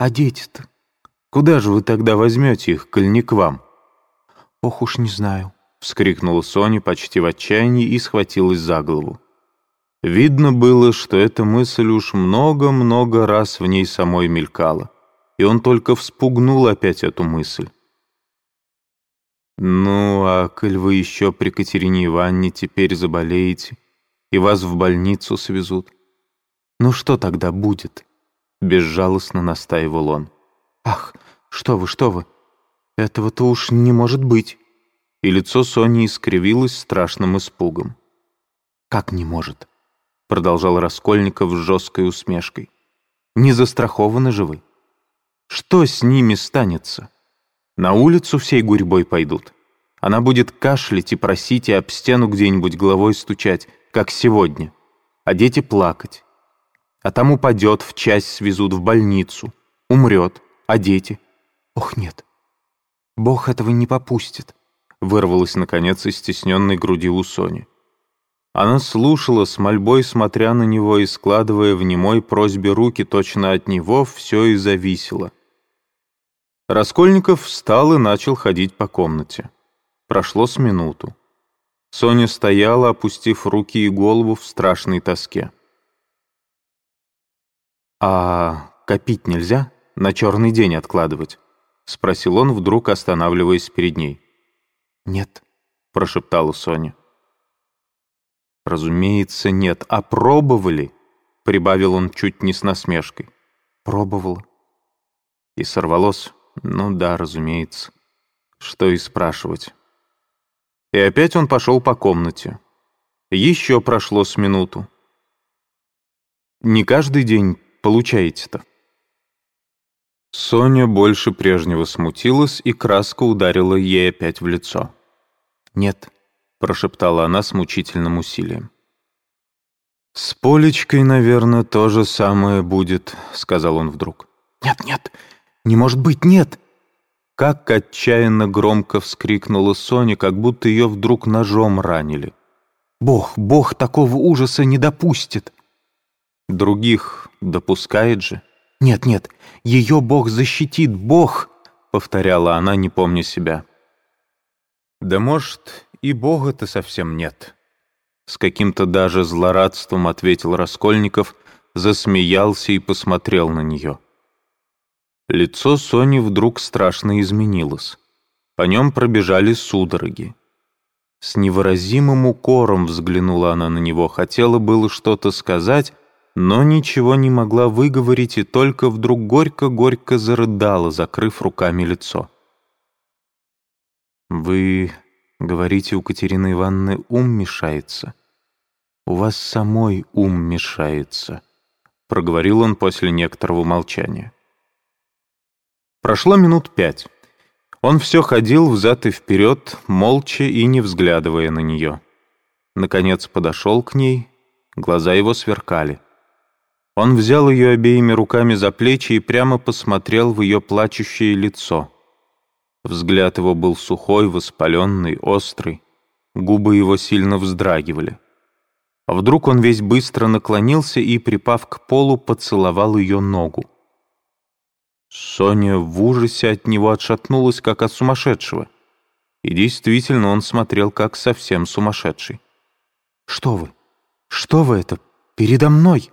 А дети-то? Куда же вы тогда возьмете их, коль не к вам?» Ох уж не знаю. — вскрикнула Соня почти в отчаянии и схватилась за голову. Видно было, что эта мысль уж много-много раз в ней самой мелькала, и он только вспугнул опять эту мысль. «Ну, а коль вы еще при Катерине Ивановне теперь заболеете, и вас в больницу свезут, ну что тогда будет?» — безжалостно настаивал он. «Ах, что вы, что вы! Этого-то уж не может быть!» и лицо Сони искривилось страшным испугом. «Как не может?» — продолжал Раскольников с жесткой усмешкой. «Не застрахованы же вы. Что с ними станется? На улицу всей гурьбой пойдут. Она будет кашлять и просить и об стену где-нибудь головой стучать, как сегодня, а дети плакать. А там упадет, в часть свезут в больницу, умрет, а дети? Ох, нет, Бог этого не попустит вырвалось, наконец, из стесненной груди у Сони. Она слушала, с мольбой смотря на него и складывая в немой просьбе руки, точно от него все и зависело. Раскольников встал и начал ходить по комнате. Прошло с минуту. Соня стояла, опустив руки и голову в страшной тоске. «А копить нельзя? На черный день откладывать?» — спросил он, вдруг останавливаясь перед ней. «Нет», — прошептала Соня. «Разумеется, нет. А пробовали?» — прибавил он чуть не с насмешкой. «Пробовала». И сорвалось. «Ну да, разумеется. Что и спрашивать». И опять он пошел по комнате. Еще прошло с минуту. «Не каждый день получаете-то?» Соня больше прежнего смутилась, и краска ударила ей опять в лицо. «Нет», — прошептала она с мучительным усилием. «С Полечкой, наверное, то же самое будет», — сказал он вдруг. «Нет, нет, не может быть, нет!» Как отчаянно громко вскрикнула Соня, как будто ее вдруг ножом ранили. «Бог, Бог такого ужаса не допустит!» «Других допускает же?» «Нет, нет, ее Бог защитит, Бог!» — повторяла она, не помня себя. «Да может, и Бога-то совсем нет». С каким-то даже злорадством ответил Раскольников, засмеялся и посмотрел на нее. Лицо Сони вдруг страшно изменилось. По нем пробежали судороги. С невыразимым укором взглянула она на него, хотела было что-то сказать, но ничего не могла выговорить и только вдруг горько-горько зарыдала, закрыв руками лицо. «Вы говорите, у Катерины Ивановны ум мешается. У вас самой ум мешается», — проговорил он после некоторого молчания. Прошло минут пять. Он все ходил взад и вперед, молча и не взглядывая на нее. Наконец подошел к ней, глаза его сверкали. Он взял ее обеими руками за плечи и прямо посмотрел в ее плачущее лицо. Взгляд его был сухой, воспаленный, острый. Губы его сильно вздрагивали. А вдруг он весь быстро наклонился и, припав к полу, поцеловал ее ногу. Соня в ужасе от него отшатнулась, как от сумасшедшего. И действительно он смотрел, как совсем сумасшедший. «Что вы? Что вы это? Передо мной?»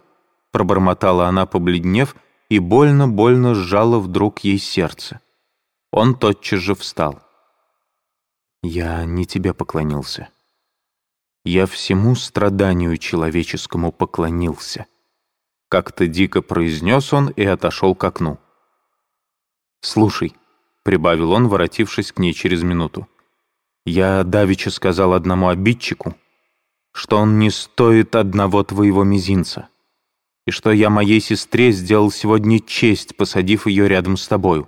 Пробормотала она, побледнев, и больно-больно сжала вдруг ей сердце. Он тотчас же встал. «Я не тебе поклонился. Я всему страданию человеческому поклонился», — как-то дико произнес он и отошел к окну. «Слушай», — прибавил он, воротившись к ней через минуту, «я давеча сказал одному обидчику, что он не стоит одного твоего мизинца» и что я моей сестре сделал сегодня честь, посадив ее рядом с тобою.